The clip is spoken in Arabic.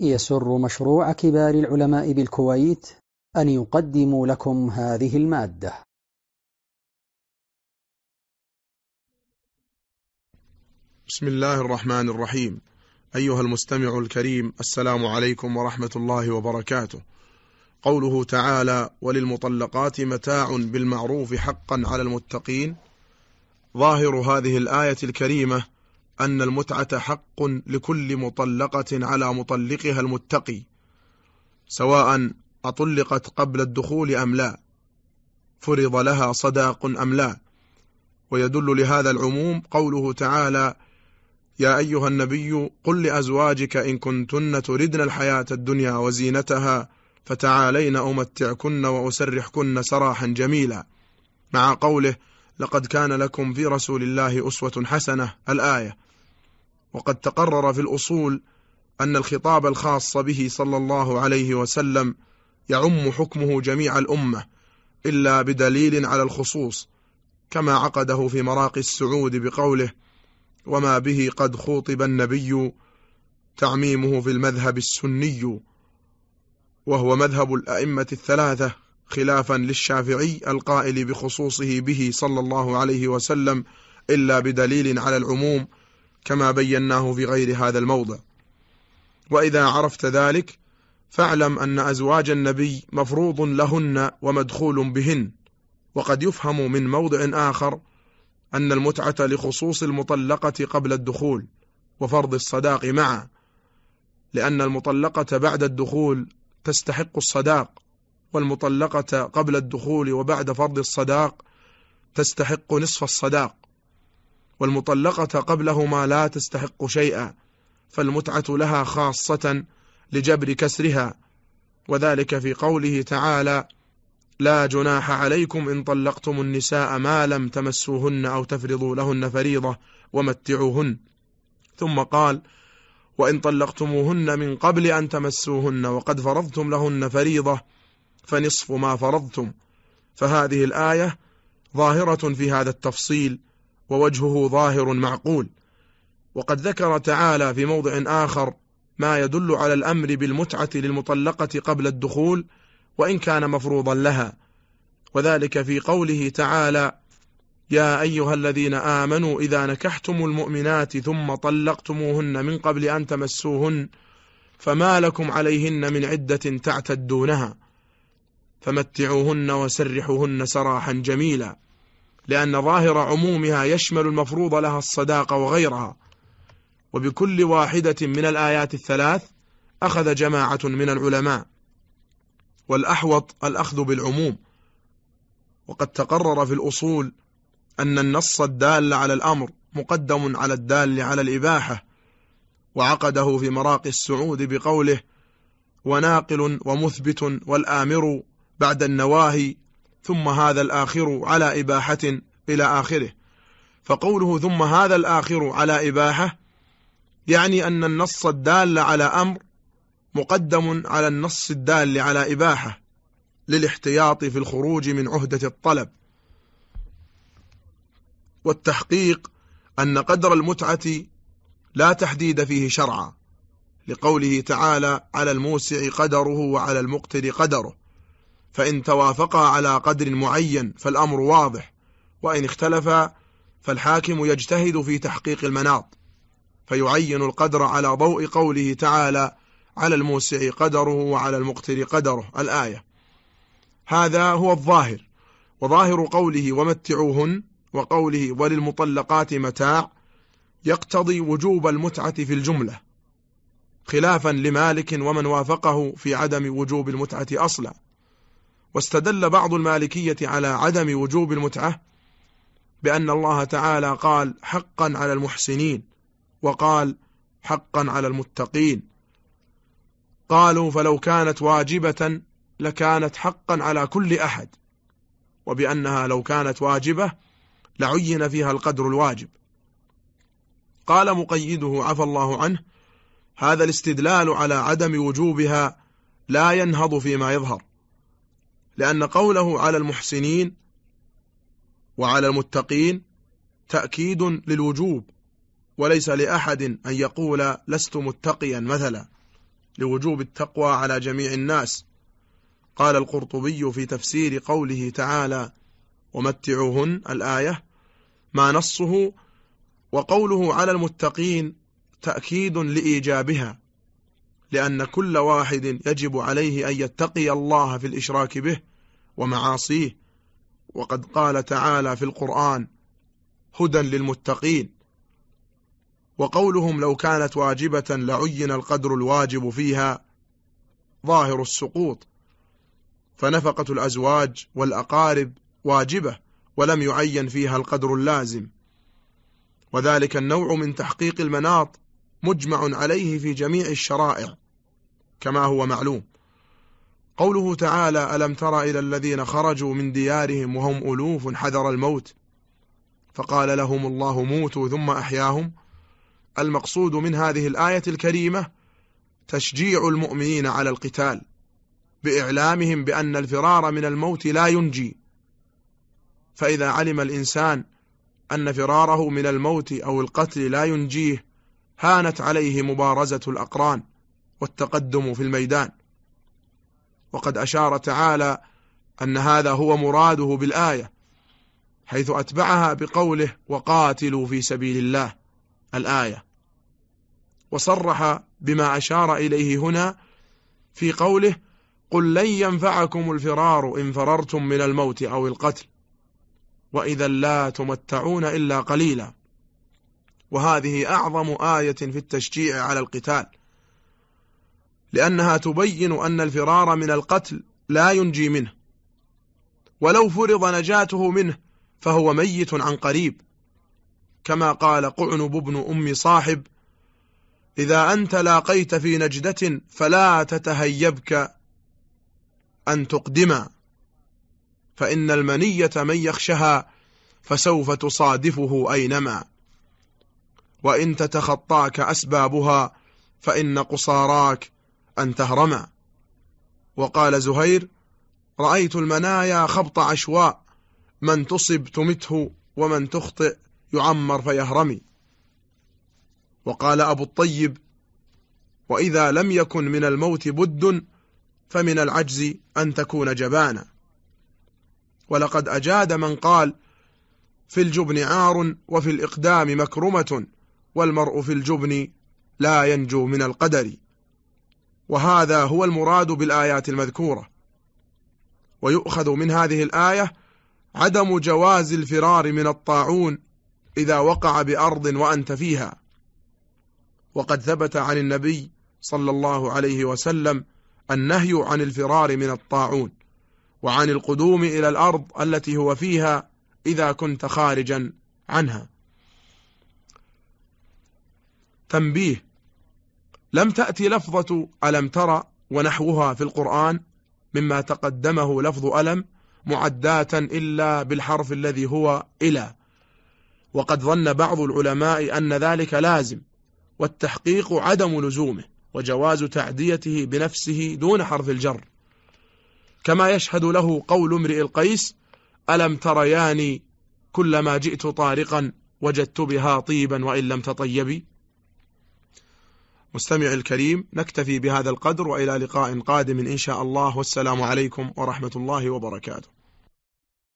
يسر مشروع كبار العلماء بالكويت أن يقدم لكم هذه المادة. بسم الله الرحمن الرحيم. أيها المستمع الكريم السلام عليكم ورحمة الله وبركاته. قوله تعالى وللمطلقات متاع بالمعروف حقا على المتقين ظاهر هذه الآية الكريمة أن المتعة حق لكل مطلقة على مطلقها المتقي سواء أطلقت قبل الدخول أم لا فرض لها صداق أم لا. ويدل لهذا العموم قوله تعالى يا أيها النبي قل لأزواجك إن كنتن تردن الحياة الدنيا وزينتها فتعالين أمتعكن وأسرحكن سراحا جميلا مع قوله لقد كان لكم في رسول الله أسوة حسنة الآية. وقد تقرر في الأصول أن الخطاب الخاص به صلى الله عليه وسلم يعم حكمه جميع الأمة إلا بدليل على الخصوص كما عقده في مراقي السعود بقوله وما به قد خوطب النبي تعميمه في المذهب السني وهو مذهب الأئمة الثلاثة خلافا للشافعي القائل بخصوصه به صلى الله عليه وسلم إلا بدليل على العموم كما بيناه في غير هذا الموضع. وإذا عرفت ذلك فاعلم أن أزواج النبي مفروض لهن ومدخول بهن. وقد يفهم من موضع آخر أن المتعة لخصوص المطلقة قبل الدخول وفرض الصداق معا لأن المطلقة بعد الدخول تستحق الصداق والمطلقة قبل الدخول وبعد فرض الصداق تستحق نصف الصداق. والمطلقة قبلهما لا تستحق شيئا فالمتعة لها خاصة لجبر كسرها. وذلك في قوله تعالى لا جناح عليكم إن طلقتم النساء ما لم تمسوهن أو تفرضوا لهن فريضة ومتعوهن. ثم قال وإن طلقتموهن من قبل أن تمسوهن وقد فرضتم لهن فريضة فنصف ما فرضتم. فهذه الآية ظاهرة في هذا التفصيل ووجهه ظاهر معقول. وقد ذكر تعالى في موضع آخر ما يدل على الأمر بالمتعة للمطلقة قبل الدخول وإن كان مفروضا لها. وذلك في قوله تعالى يا أيها الذين آمنوا إذا نكحتم المؤمنات ثم طلقتموهن من قبل أن تمسوهن فما لكم عليهن من عدة تعتدونها. فمتعوهن وسرحوهن سراحا جميلا. لأن ظاهر عمومها يشمل المفروض لها الصداق وغيرها. وبكل واحدة من الآيات الثلاث أخذ جماعة من العلماء. والأحوط الأخذ بالعموم. وقد تقرر في الأصول أن النص الدال على الأمر مقدم على الدال على الإباحة. وعقده في مراقي السعود بقوله وناقل ومثبت والآمر بعد النواهي ثم هذا الآخر على إباحة إلى آخره. فقوله ثم هذا الآخر على إباحة يعني أن النص الدال على أمر مقدم على النص الدال على إباحة للاحتياط في الخروج من عهدة الطلب. والتحقيق أن قدر المتعة لا تحديد فيه شرعا لقوله تعالى على الموسع قدره وعلى المقتر قدره. فإن توافقا على قدر معين فالأمر واضح وإن اختلفا فالحاكم يجتهد في تحقيق المناط فيعين القدر على ضوء قوله تعالى على الموسع قدره وعلى المقتر قدره الآية. هذا هو الظاهر وظاهر قوله ومتعوهن وقوله وللمطلقات متاع يقتضي وجوب المتعة في الجملة خلافا لمالك ومن وافقه في عدم وجوب المتعة أصلا. واستدل بعض المالكية على عدم وجوب المتعة بأن الله تعالى قال حقا على المحسنين وقال حقا على المتقين. قالوا فلو كانت واجبة لكانت حقا على كل أحد وبأنها لو كانت واجبة لعين فيها القدر الواجب. قال مقيده عفى الله عنه هذا الاستدلال على عدم وجوبها لا ينهض فيما يظهر. لأن قوله على المحسنين وعلى المتقين تأكيد للوجوب وليس لأحد أن يقول لست متقيا مثلا لوجوب التقوى على جميع الناس. قال القرطبي في تفسير قوله تعالى ومتعوهن الآية ما نصه وقوله على المتقين تأكيد لإيجابها لأن كل واحد يجب عليه أن يتقي الله في الإشراك به ومعاصيه. وقد قال تعالى في القرآن هدى للمتقين وقولهم لو كانت واجبة لعين القدر الواجب فيها ظاهر السقوط. فنفقة الأزواج والأقارب واجبة ولم يعين فيها القدر اللازم. وذلك النوع من تحقيق المناط مجمع عليه في جميع الشرائع كما هو معلوم. قوله تعالى ألم تر إلى الذين خرجوا من ديارهم وهم ألوف حذر الموت؟ فقال لهم الله موتوا ثم أحياهم. المقصود من هذه الآية الكريمة تشجيع المؤمنين على القتال بإعلامهم بأن الفرار من الموت لا ينجي. فإذا علم الإنسان أن فراره من الموت أو القتل لا ينجيه هانت عليه مبارزة الأقران والتقدم في الميدان. وقد أشار تعالى أن هذا هو مراده بالآية حيث أتبعها بقوله وقاتلوا في سبيل الله الآية. وصرح بما أشار إليه هنا في قوله قل لن ينفعكم الفرار إن فررتم من الموت أو القتل وإذا لا تمتعون إلا قليلا. وهذه أعظم آية في التشجيع على القتال. لأنها تبين أن الفرار من القتل لا ينجي منه. ولو فرض نجاته منه فهو ميت عن قريب. كما قال قعنب بن أم صاحب إذا أنت لاقيت في نجدة فلا تتهيبك أن تقدما فإن المنية من يخشها فسوف تصادفه أينما. وإن تتخطاك أسبابها فإن قصاراك أن تهرما وقال زهير رأيت المنايا خبط عشواء من تصب تمته ومن تخطئ يعمر فيهرمي. وقال أبو الطيب وإذا لم يكن من الموت بد فمن العجز أن تكون جبانا. ولقد أجاد من قال في الجبن عار وفي الإقدام مكرمة. والمرء في الجبن لا ينجو من القدر. وهذا هو المراد بالآيات المذكورة. ويؤخذ من هذه الآية عدم جواز الفرار من الطاعون إذا وقع بأرض وأنت فيها. وقد ثبت عن النبي صلى الله عليه وسلم النهي عن الفرار من الطاعون وعن القدوم إلى الأرض التي هو فيها إذا كنت خارجا عنها. تنبيه. لم تأتي لفظة ألم ترى ونحوها في القرآن مما تقدمه لفظ ألم معداة إلا بالحرف الذي هو إلى. وقد ظن بعض العلماء أن ذلك لازم والتحقيق عدم لزومه وجواز تعديته بنفسه دون حرف الجر. كما يشهد له قول امرئ القيس ألم ترياني كلما جئت طارقا وجدت بها طيبا وإن لم تطيبي؟ مستمع الكريم نكتفي بهذا القدر وإلى لقاء قادم إن شاء الله. والسلام عليكم ورحمة الله وبركاته.